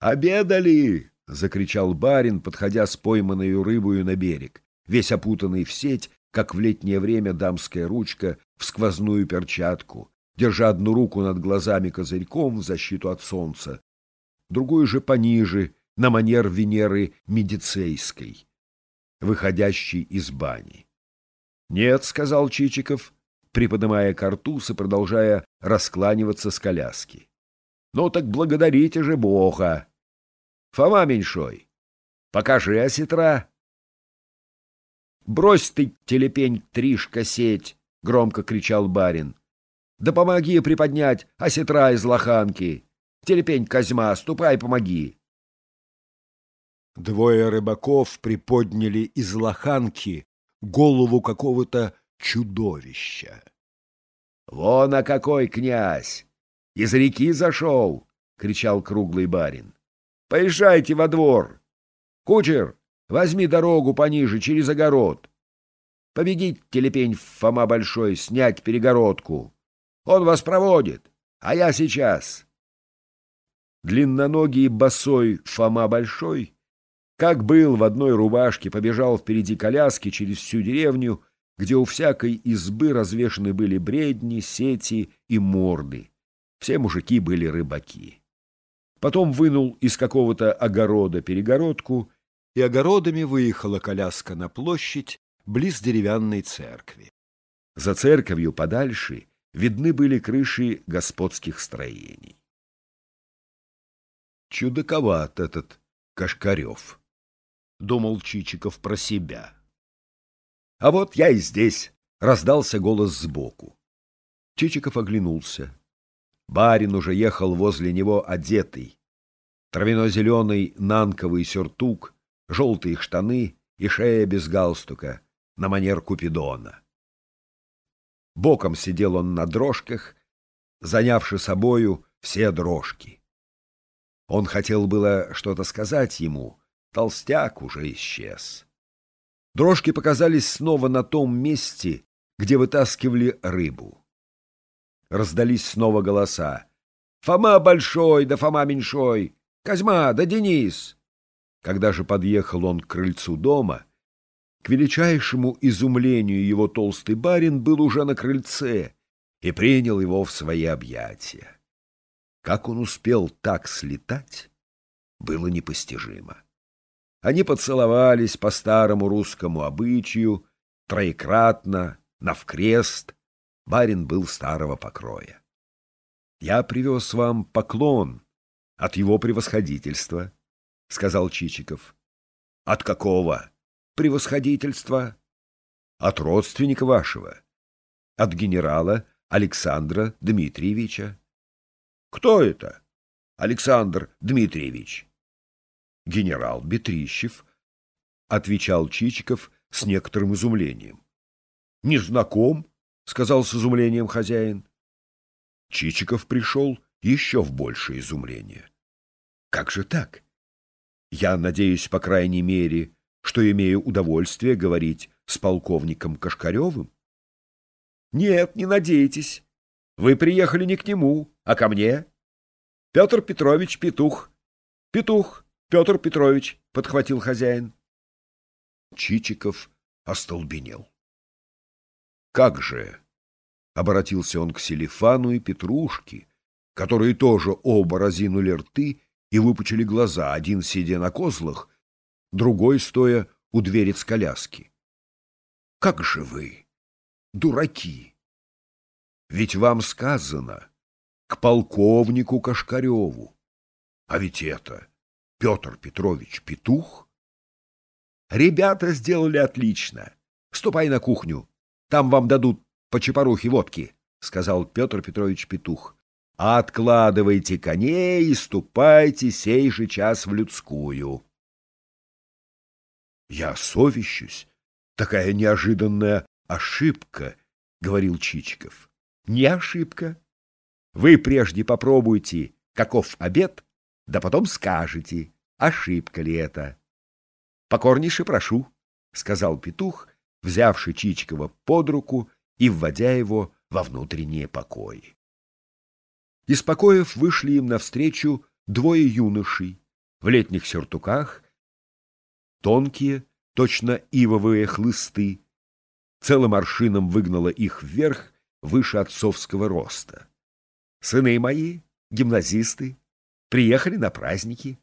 «Обедали!» — закричал барин, подходя с пойманной рыбою на берег, весь опутанный в сеть, как в летнее время дамская ручка в сквозную перчатку, держа одну руку над глазами козырьком в защиту от солнца, другую же пониже, на манер Венеры Медицейской, выходящей из бани. — Нет, — сказал Чичиков, приподнимая картуз и продолжая раскланиваться с коляски. — Ну так благодарите же Бога! Фома Меньшой, покажи осетра. — Брось ты, телепень, тришка сеть! — громко кричал барин. — Да помоги приподнять осетра из лоханки! Телепень Козьма, ступай, помоги! Двое рыбаков приподняли из лоханки голову какого-то чудовища. — Вон а какой князь! Из реки зашел! — кричал круглый барин. — Поезжайте во двор! Кучер, возьми дорогу пониже, через огород. Побегите, телепень Фома Большой, снять перегородку. Он вас проводит, а я сейчас. Длинноногий босой Фома Большой как был в одной рубашке, побежал впереди коляски через всю деревню, где у всякой избы развешаны были бредни, сети и морды. Все мужики были рыбаки. Потом вынул из какого-то огорода перегородку, и огородами выехала коляска на площадь близ деревянной церкви. За церковью подальше видны были крыши господских строений. Чудаковат этот Кашкарев. — думал Чичиков про себя. — А вот я и здесь! — раздался голос сбоку. Чичиков оглянулся. Барин уже ехал возле него одетый. Травяно-зеленый нанковый сюртук, желтые штаны и шея без галстука, на манер Купидона. Боком сидел он на дрожках, занявши собою все дрожки. Он хотел было что-то сказать ему, Толстяк уже исчез. Дрожки показались снова на том месте, где вытаскивали рыбу. Раздались снова голоса. «Фома Большой, да Фома Меньшой! Козьма, да Денис!» Когда же подъехал он к крыльцу дома, к величайшему изумлению его толстый барин был уже на крыльце и принял его в свои объятия. Как он успел так слетать, было непостижимо. Они поцеловались по старому русскому обычаю, троекратно, навкрест. Барин был старого покроя. «Я привез вам поклон от его превосходительства», — сказал Чичиков. «От какого превосходительства?» «От родственника вашего, от генерала Александра Дмитриевича». «Кто это, Александр Дмитриевич?» генерал Бетрищев, — отвечал Чичиков с некоторым изумлением. — Не знаком, — сказал с изумлением хозяин. Чичиков пришел еще в большее изумление. — Как же так? Я надеюсь, по крайней мере, что имею удовольствие говорить с полковником Кашкаревым? — Нет, не надейтесь. Вы приехали не к нему, а ко мне. Петр Петрович Петух. Петух. Петр Петрович, — подхватил хозяин. Чичиков остолбенел. — Как же? — обратился он к Селифану и Петрушке, которые тоже оба разинули рты и выпучили глаза, один сидя на козлах, другой стоя у двери с коляски. — Как же вы, дураки! Ведь вам сказано к полковнику Кашкареву. А ведь это Петр Петрович Петух? Ребята сделали отлично. Ступай на кухню. Там вам дадут по чепорухе водки, — сказал Петр Петрович Петух. Откладывайте коней и ступайте сей же час в людскую. Я совещусь. Такая неожиданная ошибка, — говорил Чичиков. Не ошибка. Вы прежде попробуйте, каков обед, да потом скажете, ошибка ли это. — Покорнейше прошу, — сказал петух, взявший Чичикова под руку и вводя его во внутренние покои. Из покоев вышли им навстречу двое юношей, в летних сюртуках, тонкие, точно ивовые хлысты, целым аршином выгнала их вверх выше отцовского роста. Сыны мои, гимназисты, приехали на праздники.